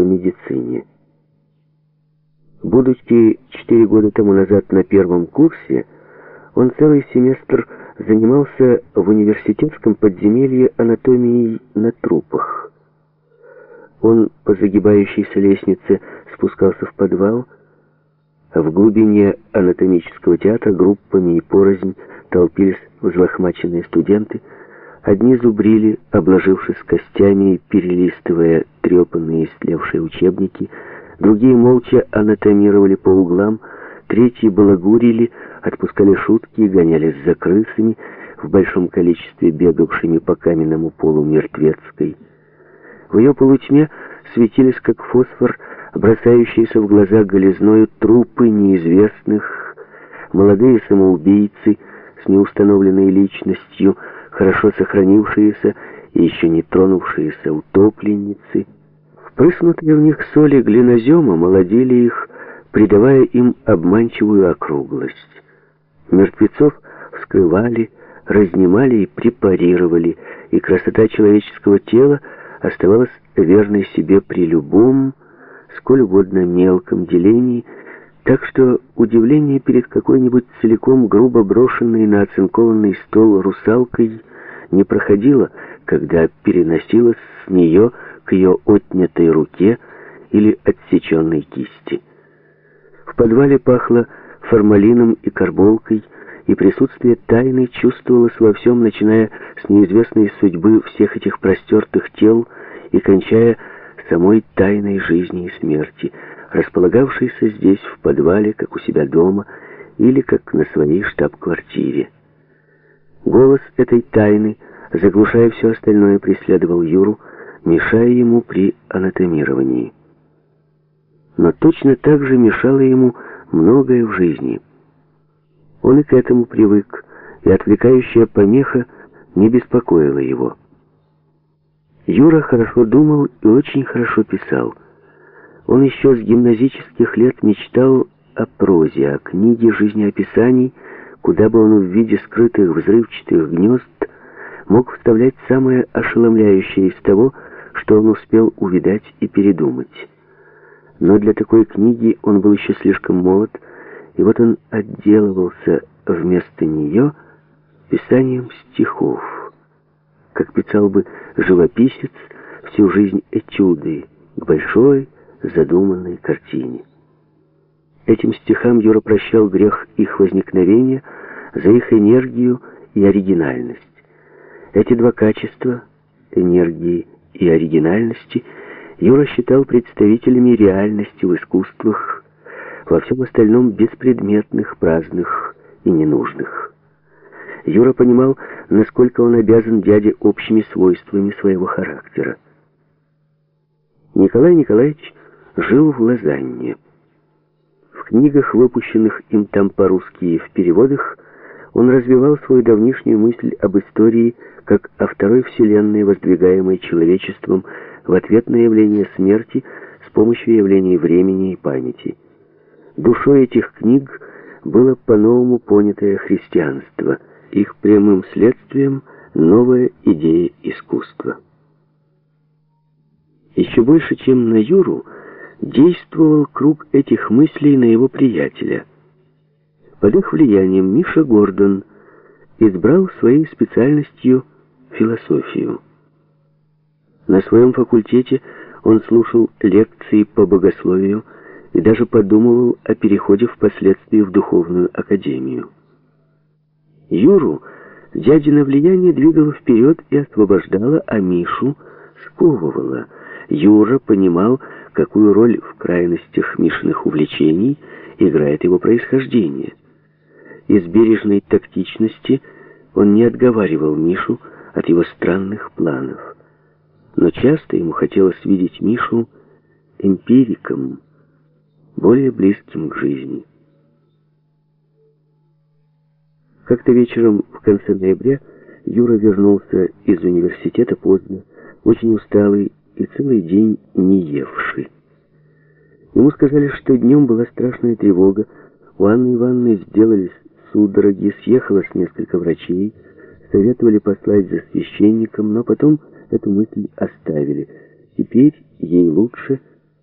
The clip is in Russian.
по медицине. Будучи четыре года тому назад на первом курсе, он целый семестр занимался в университетском подземелье анатомией на трупах. Он по загибающейся лестнице спускался в подвал, а в глубине анатомического театра группами и порознь толпились взлохмаченные студенты, Одни зубрили, обложившись костями и перелистывая трепанные истлевшие учебники, другие молча анатомировали по углам, третьи балагурили, отпускали шутки и гонялись за крысами, в большом количестве бегавшими по каменному полу мертвецкой. В ее полутьме светились, как фосфор, бросающиеся в глаза голизною трупы неизвестных, молодые самоубийцы с неустановленной личностью, хорошо сохранившиеся и еще не тронувшиеся утопленницы. Впрыснутые в них соли глинозема молодили их, придавая им обманчивую округлость. Мертвецов вскрывали, разнимали и препарировали, и красота человеческого тела оставалась верной себе при любом, сколь угодно мелком делении, так что удивление перед какой-нибудь целиком грубо брошенной на оцинкованный стол русалкой не проходило, когда переносилось с нее к ее отнятой руке или отсеченной кисти. В подвале пахло формалином и карболкой, и присутствие тайны чувствовалось во всем, начиная с неизвестной судьбы всех этих простертых тел и кончая самой тайной жизни и смерти, располагавшейся здесь, в подвале, как у себя дома, или как на своей штаб-квартире. Голос этой тайны, заглушая все остальное, преследовал Юру, мешая ему при анатомировании. Но точно так же мешало ему многое в жизни. Он и к этому привык, и отвлекающая помеха не беспокоила его. Юра хорошо думал и очень хорошо писал. Он еще с гимназических лет мечтал о прозе, о книге жизнеописаний, куда бы он в виде скрытых взрывчатых гнезд мог вставлять самое ошеломляющее из того, что он успел увидать и передумать. Но для такой книги он был еще слишком молод, и вот он отделывался вместо нее писанием стихов, как писал бы живописец всю жизнь этюды к большой задуманной картине. Этим стихам Юра прощал грех их возникновения за их энергию и оригинальность. Эти два качества, энергии и оригинальности, Юра считал представителями реальности в искусствах, во всем остальном беспредметных, праздных и ненужных. Юра понимал, насколько он обязан дяде общими свойствами своего характера. Николай Николаевич жил в Лозанне книгах, выпущенных им там по-русски и в переводах, он развивал свою давнишнюю мысль об истории как о второй вселенной, воздвигаемой человечеством в ответ на явление смерти с помощью явлений времени и памяти. Душой этих книг было по-новому понятое христианство, их прямым следствием новая идея искусства. Еще больше, чем на Юру, действовал круг этих мыслей на его приятеля. Под их влиянием Миша Гордон избрал своей специальностью философию. На своем факультете он слушал лекции по богословию и даже подумывал о переходе впоследствии в духовную академию. Юру дядино влияние двигало вперед и освобождало, а Мишу сковывало. Юра понимал, какую роль в крайностях Мишиных увлечений играет его происхождение. Из бережной тактичности он не отговаривал Мишу от его странных планов. Но часто ему хотелось видеть Мишу эмпириком, более близким к жизни. Как-то вечером в конце ноября Юра вернулся из университета поздно, очень усталый и целый день не евший. Ему сказали, что днем была страшная тревога, у Анны Ивановны сделались судороги, съехалось несколько врачей, советовали послать за священником, но потом эту мысль оставили. Теперь ей лучше,